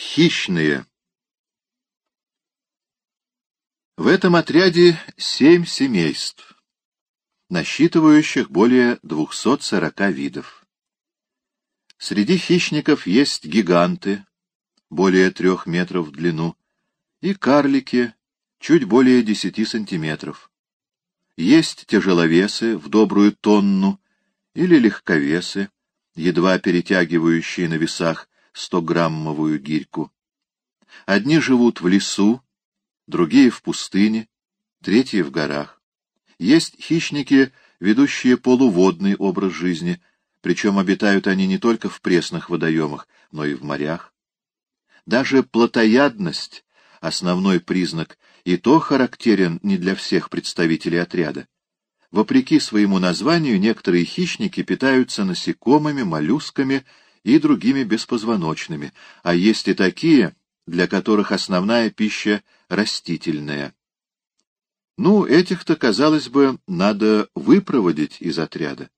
Хищные. В этом отряде семь семейств, насчитывающих более 240 видов. Среди хищников есть гиганты, более трех метров в длину, и карлики, чуть более десяти сантиметров. Есть тяжеловесы в добрую тонну или легковесы, едва перетягивающие на весах стограммовую гирьку. Одни живут в лесу, другие в пустыне, третьи в горах. Есть хищники, ведущие полуводный образ жизни, причем обитают они не только в пресных водоемах, но и в морях. Даже плотоядность, основной признак, и то характерен не для всех представителей отряда. Вопреки своему названию, некоторые хищники питаются насекомыми, моллюсками и другими беспозвоночными, а есть и такие, для которых основная пища растительная. Ну, этих-то, казалось бы, надо выпроводить из отряда.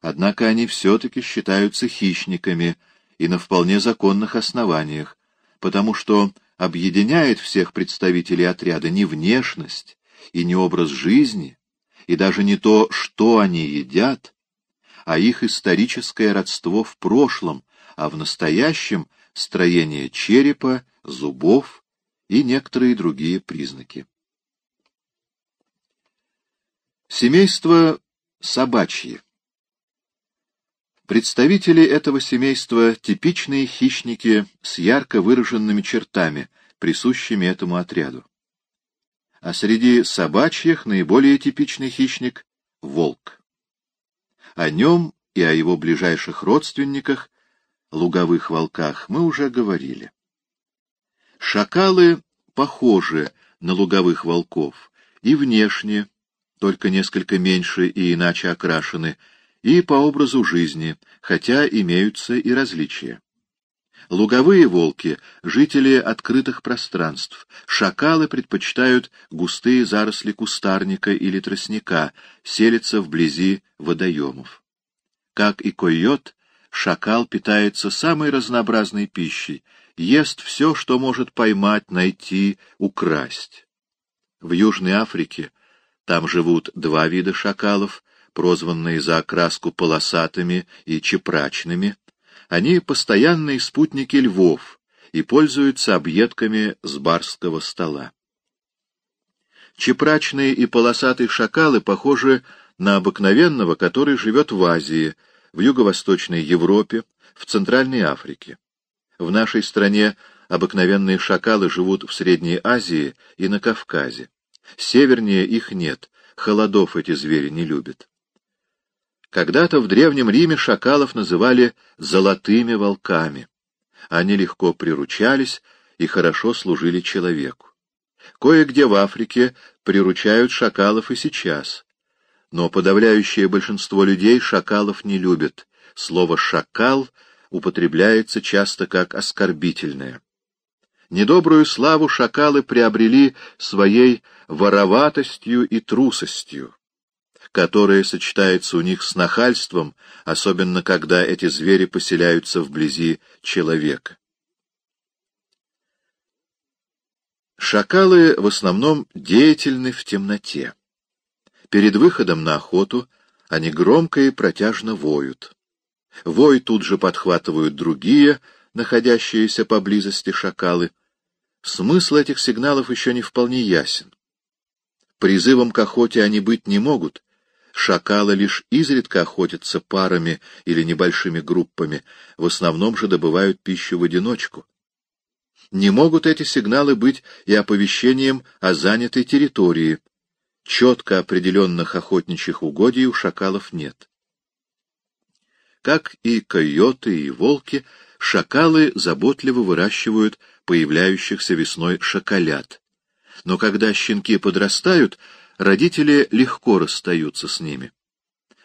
Однако они все-таки считаются хищниками и на вполне законных основаниях, потому что объединяет всех представителей отряда не внешность и не образ жизни, и даже не то, что они едят, а их историческое родство в прошлом, а в настоящем — строение черепа, зубов и некоторые другие признаки. Семейство собачье. Представители этого семейства — типичные хищники с ярко выраженными чертами, присущими этому отряду. А среди собачьих наиболее типичный хищник — волк. О нем и о его ближайших родственниках, луговых волках, мы уже говорили. Шакалы похожи на луговых волков и внешне, только несколько меньше и иначе окрашены, и по образу жизни, хотя имеются и различия. Луговые волки — жители открытых пространств, шакалы предпочитают густые заросли кустарника или тростника, селятся вблизи водоемов. Как и койот, шакал питается самой разнообразной пищей, ест все, что может поймать, найти, украсть. В Южной Африке там живут два вида шакалов — прозванные за окраску полосатыми и чепрачными, они постоянные спутники львов и пользуются объедками с барского стола. Чепрачные и полосатые шакалы похожи на обыкновенного, который живет в Азии, в Юго-Восточной Европе, в Центральной Африке. В нашей стране обыкновенные шакалы живут в Средней Азии и на Кавказе. Севернее их нет, холодов эти звери не любят. Когда-то в Древнем Риме шакалов называли «золотыми волками». Они легко приручались и хорошо служили человеку. Кое-где в Африке приручают шакалов и сейчас. Но подавляющее большинство людей шакалов не любят. Слово «шакал» употребляется часто как оскорбительное. Недобрую славу шакалы приобрели своей вороватостью и трусостью которое сочетается у них с нахальством, особенно когда эти звери поселяются вблизи человека. Шакалы в основном деятельны в темноте. Перед выходом на охоту они громко и протяжно воют. Вой тут же подхватывают другие, находящиеся поблизости шакалы. Смысл этих сигналов еще не вполне ясен. Призывом к охоте они быть не могут, Шакалы лишь изредка охотятся парами или небольшими группами, в основном же добывают пищу в одиночку. Не могут эти сигналы быть и оповещением о занятой территории. Четко определенных охотничьих угодий у шакалов нет. Как и койоты и волки, шакалы заботливо выращивают появляющихся весной шакалят. Но когда щенки подрастают, родители легко расстаются с ними.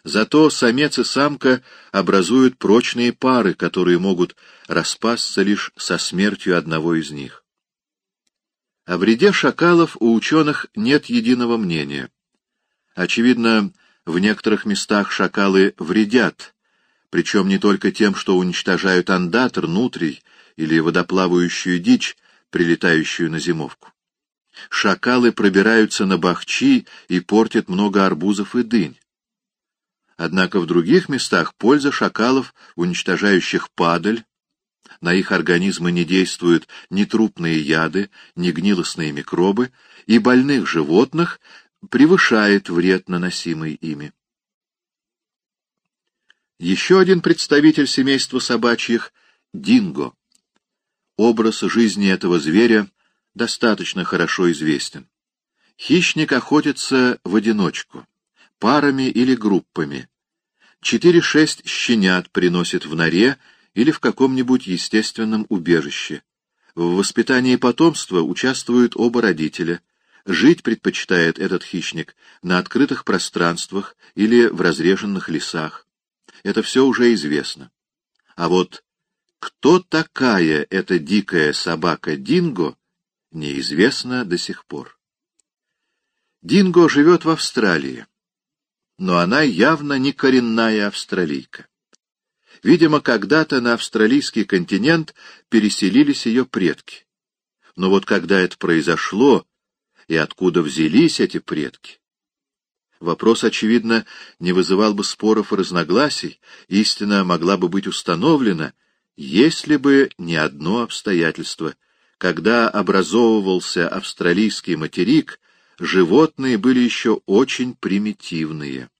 Зато самец и самка образуют прочные пары, которые могут распасться лишь со смертью одного из них. О вреде шакалов у ученых нет единого мнения. Очевидно, в некоторых местах шакалы вредят, причем не только тем, что уничтожают андатр, нутрий или водоплавающую дичь, прилетающую на зимовку. Шакалы пробираются на бахчи и портят много арбузов и дынь. Однако в других местах польза шакалов, уничтожающих падаль, на их организмы не действуют ни трупные яды, ни гнилостные микробы, и больных животных превышает вред, наносимый ими. Еще один представитель семейства собачьих — динго. Образ жизни этого зверя достаточно хорошо известен. Хищник охотится в одиночку, парами или группами. Четыре-шесть щенят приносит в норе или в каком-нибудь естественном убежище. В воспитании потомства участвуют оба родителя. Жить предпочитает этот хищник на открытых пространствах или в разреженных лесах это все уже известно. А вот кто такая эта дикая собака Динго, неизвестно до сих пор. Динго живет в Австралии, но она явно не коренная австралийка. Видимо, когда-то на австралийский континент переселились ее предки. Но вот когда это произошло, и откуда взялись эти предки, Вопрос, очевидно, не вызывал бы споров и разногласий, истина могла бы быть установлена, если бы не одно обстоятельство. Когда образовывался австралийский материк, животные были еще очень примитивные.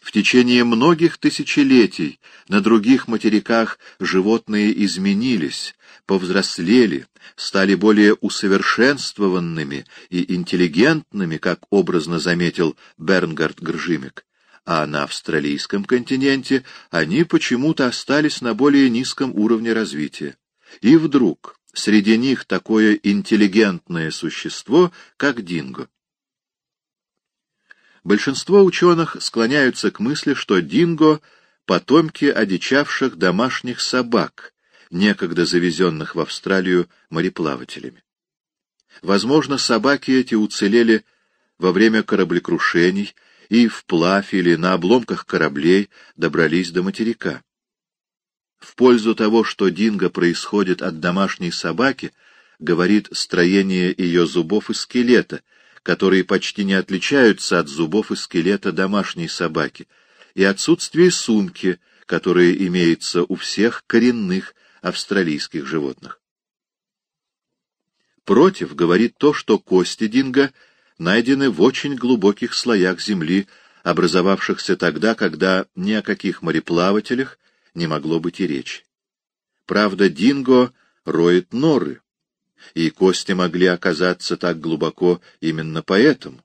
В течение многих тысячелетий на других материках животные изменились, повзрослели, стали более усовершенствованными и интеллигентными, как образно заметил Бернгард Гржимик, а на австралийском континенте они почему-то остались на более низком уровне развития. И вдруг среди них такое интеллигентное существо, как динго. Большинство ученых склоняются к мысли, что динго — потомки одичавших домашних собак, некогда завезенных в Австралию мореплавателями. Возможно, собаки эти уцелели во время кораблекрушений и вплавь или на обломках кораблей добрались до материка. В пользу того, что динго происходит от домашней собаки, говорит строение ее зубов и скелета — которые почти не отличаются от зубов и скелета домашней собаки, и отсутствие сумки, которая имеется у всех коренных австралийских животных. Против говорит то, что кости динго найдены в очень глубоких слоях земли, образовавшихся тогда, когда ни о каких мореплавателях не могло быть и речи. Правда, динго роет норы, и кости могли оказаться так глубоко именно поэтому.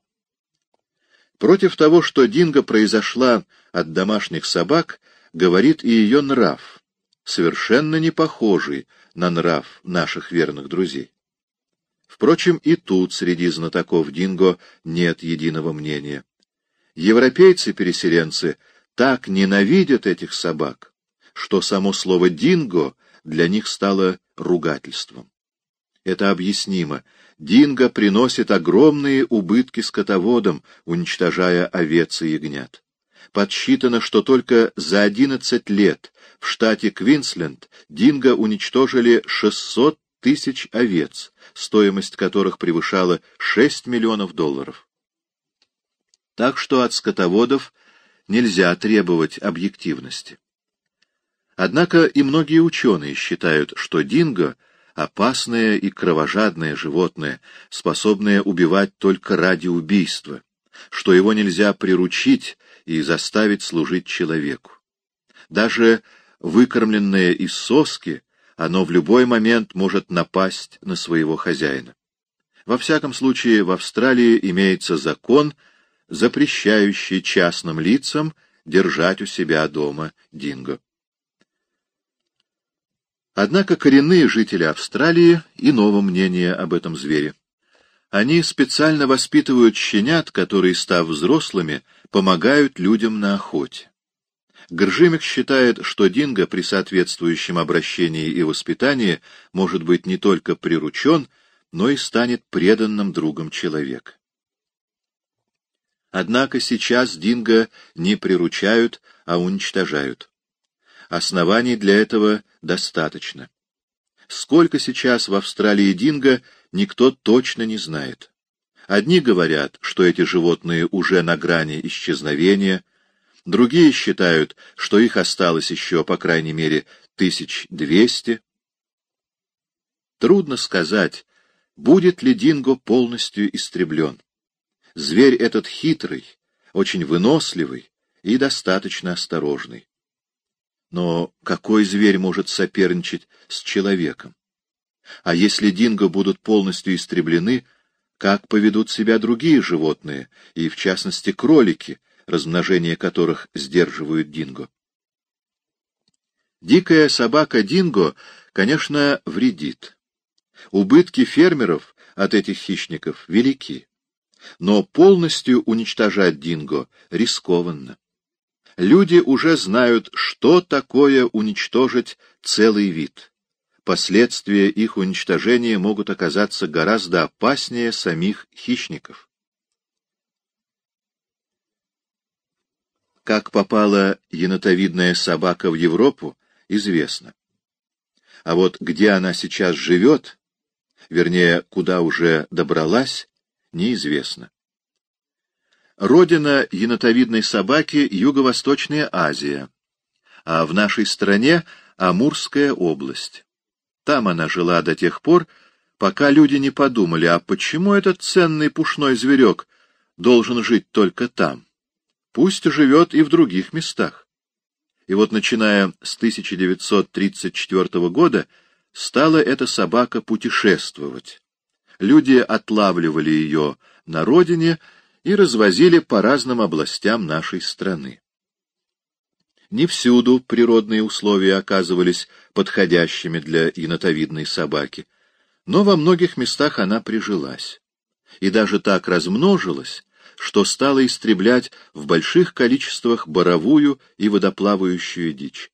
Против того, что Динго произошла от домашних собак, говорит и ее нрав, совершенно не похожий на нрав наших верных друзей. Впрочем, и тут среди знатоков Динго нет единого мнения. Европейцы-переселенцы так ненавидят этих собак, что само слово «динго» для них стало ругательством. Это объяснимо. Динго приносит огромные убытки скотоводам, уничтожая овец и ягнят. Подсчитано, что только за 11 лет в штате Квинсленд динго уничтожили 600 тысяч овец, стоимость которых превышала 6 миллионов долларов. Так что от скотоводов нельзя требовать объективности. Однако и многие ученые считают, что динго — опасное и кровожадное животное, способное убивать только ради убийства, что его нельзя приручить и заставить служить человеку. Даже выкормленное из соски, оно в любой момент может напасть на своего хозяина. Во всяком случае, в Австралии имеется закон, запрещающий частным лицам держать у себя дома динго. Однако коренные жители Австралии иного мнения об этом звере. Они специально воспитывают щенят, которые, став взрослыми, помогают людям на охоте. Гржимик считает, что динго при соответствующем обращении и воспитании может быть не только приручен, но и станет преданным другом человека. Однако сейчас динго не приручают, а уничтожают. Оснований для этого достаточно. сколько сейчас в Австралии динго, никто точно не знает. Одни говорят, что эти животные уже на грани исчезновения, другие считают, что их осталось еще, по крайней мере, тысяч двести. Трудно сказать, будет ли динго полностью истреблен. Зверь этот хитрый, очень выносливый и достаточно осторожный. Но какой зверь может соперничать с человеком? А если динго будут полностью истреблены, как поведут себя другие животные, и в частности кролики, размножение которых сдерживают динго? Дикая собака динго, конечно, вредит. Убытки фермеров от этих хищников велики. Но полностью уничтожать динго рискованно. Люди уже знают, что такое уничтожить целый вид. Последствия их уничтожения могут оказаться гораздо опаснее самих хищников. Как попала енотовидная собака в Европу, известно. А вот где она сейчас живет, вернее, куда уже добралась, неизвестно. Родина енотовидной собаки — Юго-Восточная Азия, а в нашей стране — Амурская область. Там она жила до тех пор, пока люди не подумали, а почему этот ценный пушной зверек должен жить только там? Пусть живет и в других местах. И вот, начиная с 1934 года, стала эта собака путешествовать. Люди отлавливали ее на родине и развозили по разным областям нашей страны. Не всюду природные условия оказывались подходящими для енотовидной собаки, но во многих местах она прижилась. И даже так размножилась, что стала истреблять в больших количествах боровую и водоплавающую дичь.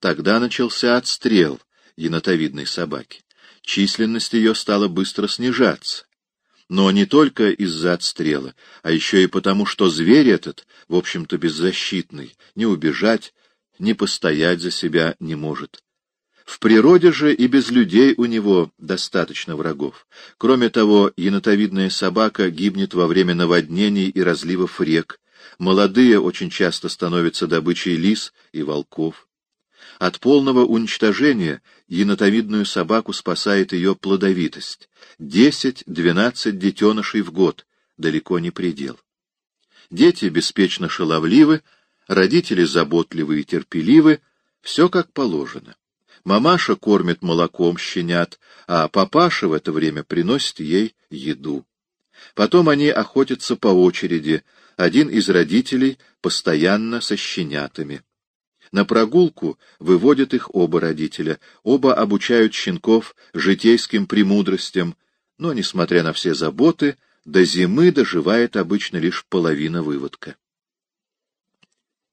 Тогда начался отстрел енотовидной собаки. Численность ее стала быстро снижаться но не только из-за отстрела, а еще и потому, что зверь этот, в общем-то, беззащитный, не убежать, не постоять за себя не может. В природе же и без людей у него достаточно врагов. Кроме того, енотовидная собака гибнет во время наводнений и разливов рек, молодые очень часто становятся добычей лис и волков. От полного уничтожения енотовидную собаку спасает ее плодовитость. 10-12 детенышей в год — далеко не предел. Дети беспечно шаловливы, родители заботливы и терпеливы, все как положено. Мамаша кормит молоком щенят, а папаша в это время приносит ей еду. Потом они охотятся по очереди, один из родителей постоянно со щенятами. На прогулку выводят их оба родителя, оба обучают щенков житейским премудростям, но, несмотря на все заботы, до зимы доживает обычно лишь половина выводка.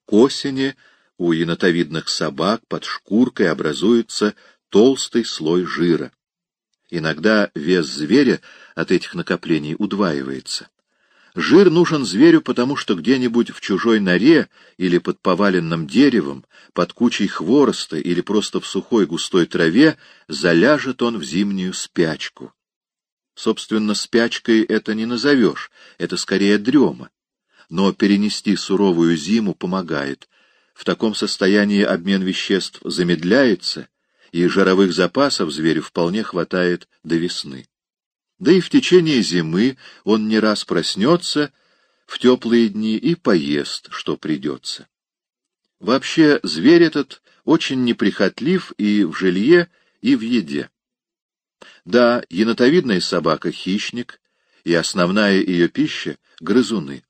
К осени у енотовидных собак под шкуркой образуется толстый слой жира. Иногда вес зверя от этих накоплений удваивается. Жир нужен зверю, потому что где-нибудь в чужой норе или под поваленным деревом, под кучей хвороста или просто в сухой густой траве заляжет он в зимнюю спячку. Собственно, спячкой это не назовешь, это скорее дрема. Но перенести суровую зиму помогает. В таком состоянии обмен веществ замедляется, и жировых запасов зверю вполне хватает до весны. Да и в течение зимы он не раз проснется в теплые дни и поест, что придется. Вообще, зверь этот очень неприхотлив и в жилье, и в еде. Да, енотовидная собака — хищник, и основная ее пища — грызуны.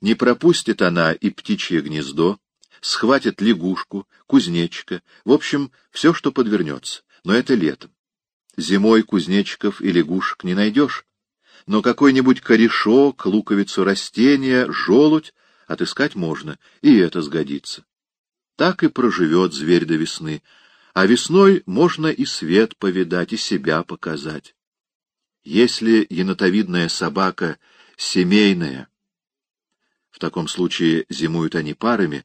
Не пропустит она и птичье гнездо, схватит лягушку, кузнечика, в общем, все, что подвернется, но это летом. Зимой кузнечиков и лягушек не найдешь, но какой-нибудь корешок, луковицу растения, желудь отыскать можно, и это сгодится. Так и проживет зверь до весны, а весной можно и свет повидать, и себя показать. Если енотовидная собака семейная, в таком случае зимуют они парами,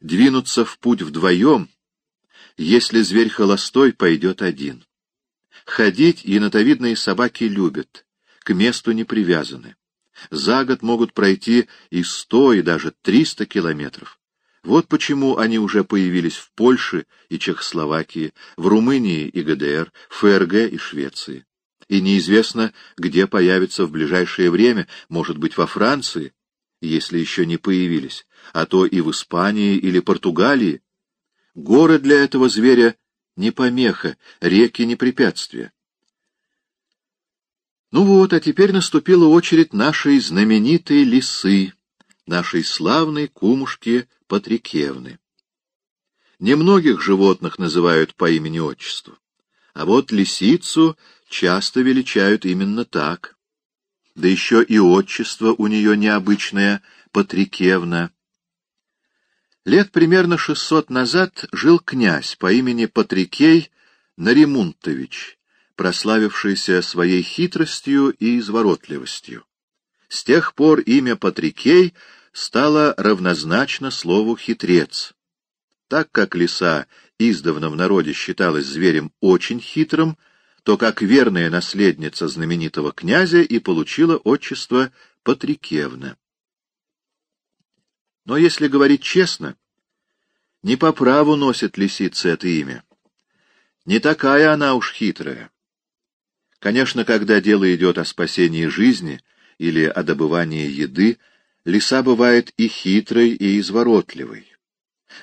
двинуться в путь вдвоем, Если зверь холостой, пойдет один. Ходить енотовидные собаки любят, к месту не привязаны. За год могут пройти и сто, и даже триста километров. Вот почему они уже появились в Польше и Чехословакии, в Румынии и ГДР, ФРГ и Швеции. И неизвестно, где появятся в ближайшее время, может быть, во Франции, если еще не появились, а то и в Испании или Португалии, Горы для этого зверя не помеха, реки не препятствия. Ну вот, а теперь наступила очередь нашей знаменитой лисы, нашей славной кумушки Патрикевны. Немногих животных называют по имени-отчеству, а вот лисицу часто величают именно так. Да еще и отчество у нее необычное — Патрикевна — Лет примерно шестьсот назад жил князь по имени Патрикей Наримунтович, прославившийся своей хитростью и изворотливостью. С тех пор имя Патрикей стало равнозначно слову «хитрец». Так как лиса издавна в народе считалась зверем очень хитрым, то как верная наследница знаменитого князя и получила отчество Патрикевна. Но если говорить честно, не по праву носит лисица это имя. Не такая она уж хитрая. Конечно, когда дело идет о спасении жизни или о добывании еды, лиса бывает и хитрой, и изворотливой.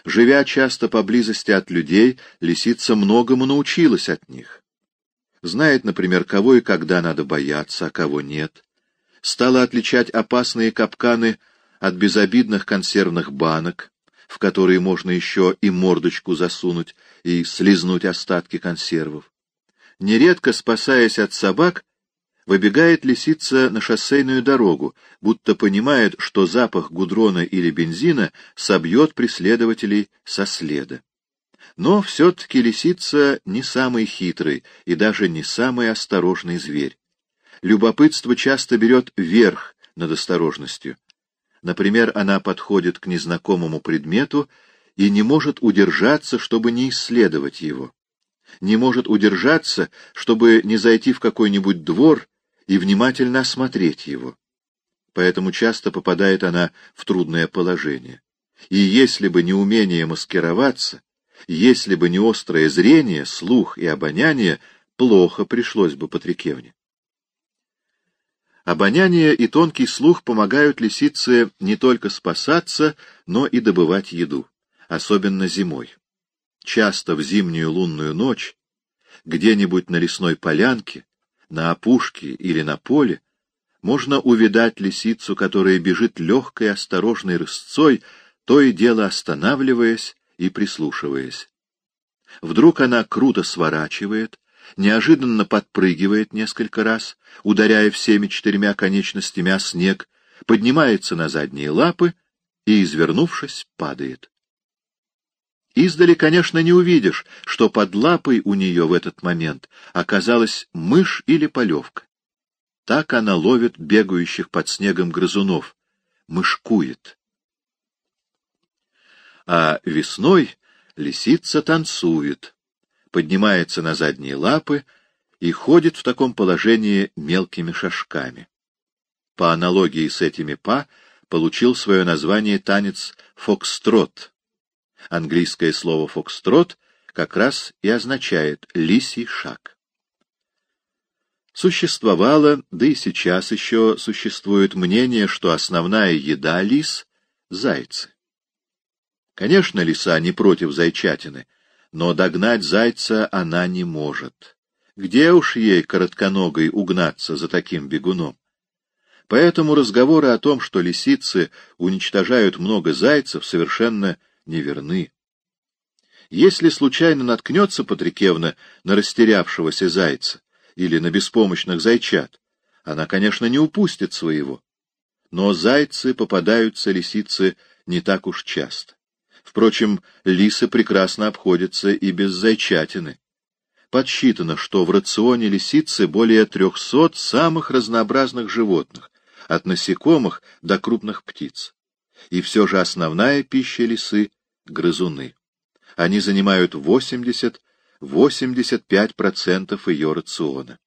Живя часто поблизости от людей, лисица многому научилась от них. Знает, например, кого и когда надо бояться, а кого нет. Стала отличать опасные капканы от безобидных консервных банок, в которые можно еще и мордочку засунуть и слизнуть остатки консервов. Нередко, спасаясь от собак, выбегает лисица на шоссейную дорогу, будто понимает, что запах гудрона или бензина собьет преследователей со следа. Но все-таки лисица не самый хитрый и даже не самый осторожный зверь. Любопытство часто берет верх над осторожностью. Например, она подходит к незнакомому предмету и не может удержаться, чтобы не исследовать его. Не может удержаться, чтобы не зайти в какой-нибудь двор и внимательно осмотреть его. Поэтому часто попадает она в трудное положение. И если бы не умение маскироваться, если бы не острое зрение, слух и обоняние, плохо пришлось бы Патрикевне. Обоняние и тонкий слух помогают лисице не только спасаться, но и добывать еду, особенно зимой. Часто в зимнюю лунную ночь, где-нибудь на лесной полянке, на опушке или на поле, можно увидать лисицу, которая бежит легкой осторожной рысцой, то и дело останавливаясь и прислушиваясь. Вдруг она круто сворачивает, неожиданно подпрыгивает несколько раз, ударяя всеми четырьмя конечностями о снег, поднимается на задние лапы и, извернувшись, падает. Издали, конечно, не увидишь, что под лапой у нее в этот момент оказалась мышь или полевка. Так она ловит бегающих под снегом грызунов, мышкует. А весной лисица танцует, поднимается на задние лапы и ходит в таком положении мелкими шажками. По аналогии с этими па получил свое название танец фокстрот. Английское слово фокстрот как раз и означает «лисий шаг». Существовало, да и сейчас еще существует мнение, что основная еда лис — зайцы. Конечно, лиса не против зайчатины — но догнать зайца она не может. Где уж ей, коротконогой, угнаться за таким бегуном? Поэтому разговоры о том, что лисицы уничтожают много зайцев, совершенно неверны. Если случайно наткнется Патрикевна на растерявшегося зайца или на беспомощных зайчат, она, конечно, не упустит своего. Но зайцы попадаются лисицы не так уж часто. Впрочем, лисы прекрасно обходятся и без зайчатины. Подсчитано, что в рационе лисицы более трехсот самых разнообразных животных, от насекомых до крупных птиц. И все же основная пища лисы — грызуны. Они занимают 80-85% ее рациона.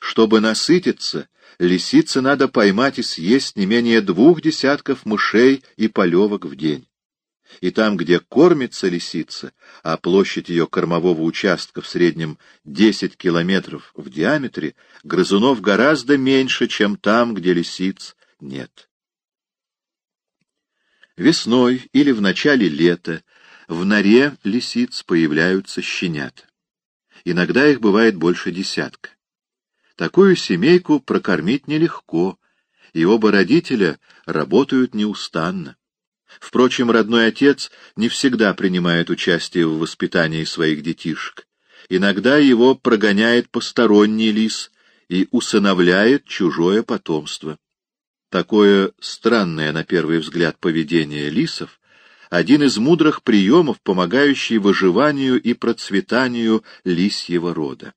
Чтобы насытиться, лисице надо поймать и съесть не менее двух десятков мышей и полевок в день. И там, где кормится лисица, а площадь ее кормового участка в среднем 10 километров в диаметре, грызунов гораздо меньше, чем там, где лисиц нет. Весной или в начале лета в норе лисиц появляются щенята. Иногда их бывает больше десятка. Такую семейку прокормить нелегко, и оба родителя работают неустанно. Впрочем, родной отец не всегда принимает участие в воспитании своих детишек. Иногда его прогоняет посторонний лис и усыновляет чужое потомство. Такое странное, на первый взгляд, поведение лисов — один из мудрых приемов, помогающий выживанию и процветанию лисьего рода.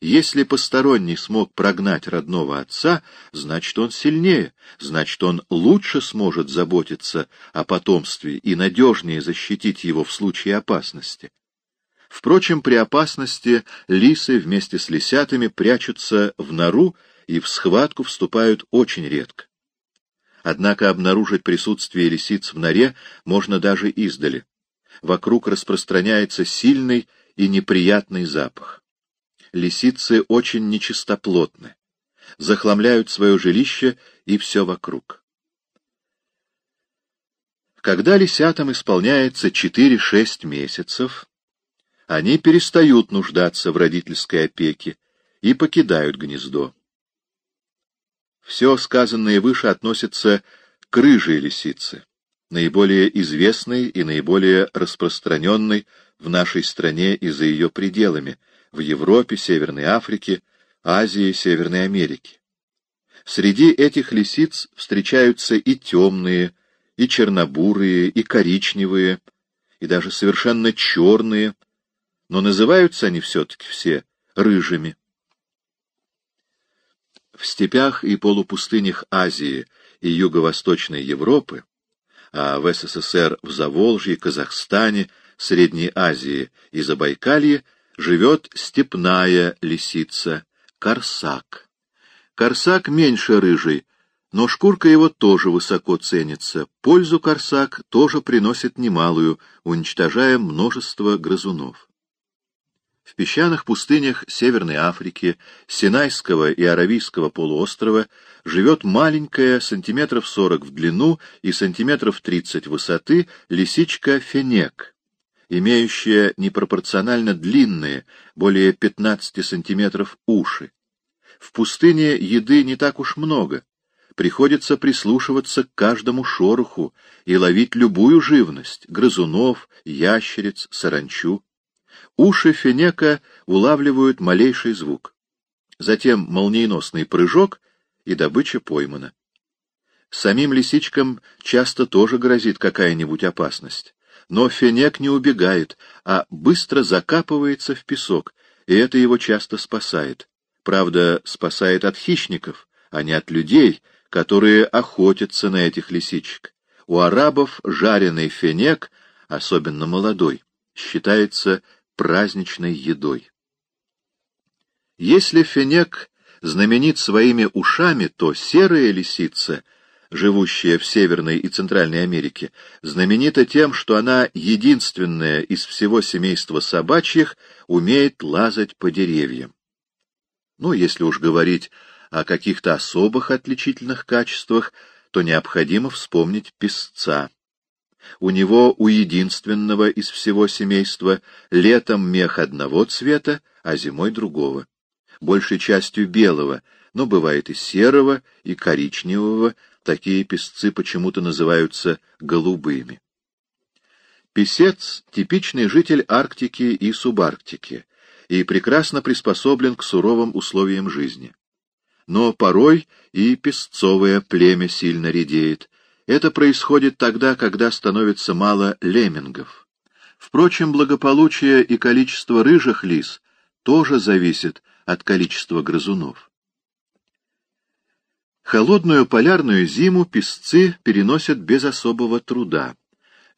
Если посторонний смог прогнать родного отца, значит, он сильнее, значит, он лучше сможет заботиться о потомстве и надежнее защитить его в случае опасности. Впрочем, при опасности лисы вместе с лисятами прячутся в нору и в схватку вступают очень редко. Однако обнаружить присутствие лисиц в норе можно даже издали. Вокруг распространяется сильный и неприятный запах лисицы очень нечистоплотны, захламляют свое жилище и все вокруг. Когда лисятам исполняется 4-6 месяцев, они перестают нуждаться в родительской опеке и покидают гнездо. Все сказанное выше относится к рыжей лисице, наиболее известной и наиболее распространенной в нашей стране и за ее пределами — в Европе, Северной Африке, Азии, Северной Америке. Среди этих лисиц встречаются и темные, и чернобурые, и коричневые, и даже совершенно черные, но называются они все-таки все рыжими. В степях и полупустынях Азии и Юго-Восточной Европы, а в СССР в Заволжье, Казахстане, Средней Азии и Забайкалье живет степная лисица, корсак. Корсак меньше рыжий, но шкурка его тоже высоко ценится. Пользу корсак тоже приносит немалую, уничтожая множество грызунов. В песчаных пустынях Северной Африки, Синайского и Аравийского полуострова живет маленькая, сантиметров сорок в длину и сантиметров тридцать высоты, лисичка фенек, имеющая непропорционально длинные, более 15 сантиметров, уши. В пустыне еды не так уж много. Приходится прислушиваться к каждому шороху и ловить любую живность — грызунов, ящериц, саранчу. Уши фенека улавливают малейший звук. Затем молниеносный прыжок, и добыча поймана. Самим лисичкам часто тоже грозит какая-нибудь опасность. Но фенек не убегает, а быстро закапывается в песок, и это его часто спасает. Правда, спасает от хищников, а не от людей, которые охотятся на этих лисичек. У арабов жареный фенек, особенно молодой, считается праздничной едой. Если фенек знаменит своими ушами, то серая лисица — живущая в Северной и Центральной Америке, знаменита тем, что она единственная из всего семейства собачьих умеет лазать по деревьям. Ну, если уж говорить о каких-то особых отличительных качествах, то необходимо вспомнить песца. У него, у единственного из всего семейства, летом мех одного цвета, а зимой другого. Большей частью белого, но бывает и серого, и коричневого, такие песцы почему-то называются голубыми. Песец — типичный житель Арктики и Субарктики и прекрасно приспособлен к суровым условиям жизни. Но порой и песцовое племя сильно редеет. Это происходит тогда, когда становится мало леммингов. Впрочем, благополучие и количество рыжих лис тоже зависит от количества грызунов. Холодную полярную зиму песцы переносят без особого труда.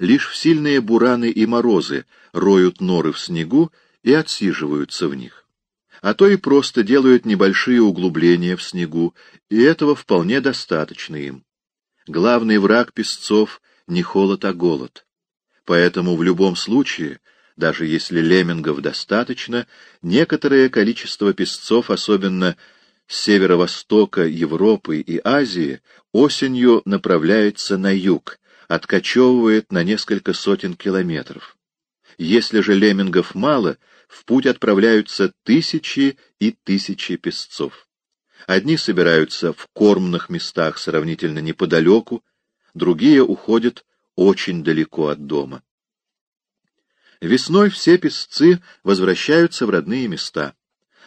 лишь в сильные бураны и морозы роют норы в снегу и отсиживаются в них. А то и просто делают небольшие углубления в снегу, и этого вполне достаточно им. Главный враг песцов — не холод, а голод. Поэтому в любом случае, даже если леммингов достаточно, некоторое количество песцов, особенно северо-востока Европы и Азии, осенью направляется на юг, откачевывает на несколько сотен километров. Если же леммингов мало, в путь отправляются тысячи и тысячи песцов. Одни собираются в кормных местах сравнительно неподалеку, другие уходят очень далеко от дома. Весной все песцы возвращаются в родные места.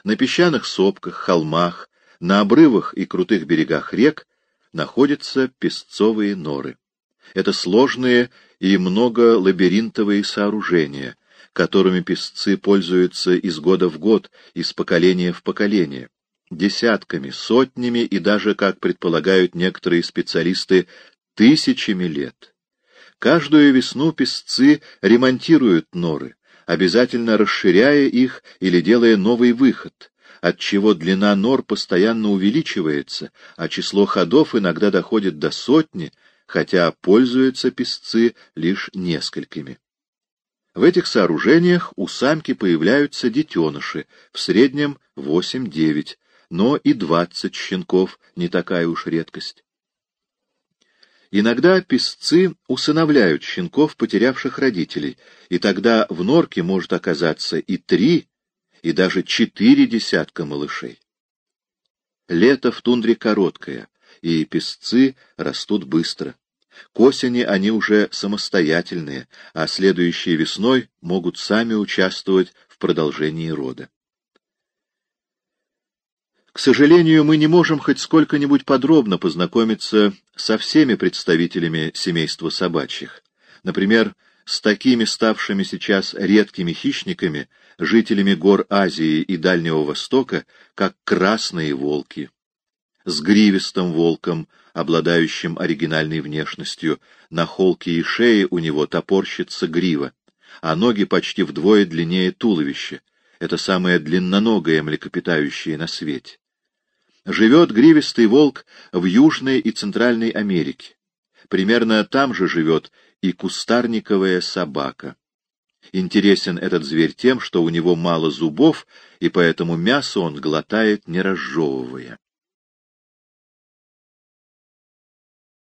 На песчаных сопках, холмах, на обрывах и крутых берегах рек находятся песцовые норы. Это сложные и многолабиринтовые сооружения, которыми песцы пользуются из года в год, из поколения в поколение, десятками, сотнями и даже, как предполагают некоторые специалисты, тысячами лет. Каждую весну песцы ремонтируют норы, обязательно расширяя их или делая новый выход, отчего длина нор постоянно увеличивается, а число ходов иногда доходит до сотни, хотя пользуются песцы лишь несколькими. В этих сооружениях у самки появляются детеныши, в среднем 8-9, но и 20 щенков не такая уж редкость. Иногда песцы усыновляют щенков, потерявших родителей, и тогда в норке может оказаться и три, и даже четыре десятка малышей. Лето в тундре короткое, и песцы растут быстро. К осени они уже самостоятельные, а следующей весной могут сами участвовать в продолжении рода. К сожалению, мы не можем хоть сколько-нибудь подробно познакомиться со всеми представителями семейства собачьих. Например, с такими ставшими сейчас редкими хищниками, жителями гор Азии и Дальнего Востока, как красные волки. С гривистым волком, обладающим оригинальной внешностью, на холке и шее у него топорщится грива, а ноги почти вдвое длиннее туловища. Это самое длинноногое млекопитающее на свете. Живет гривистый волк в Южной и Центральной Америке. Примерно там же живет и кустарниковая собака. Интересен этот зверь тем, что у него мало зубов, и поэтому мясо он глотает, не разжевывая.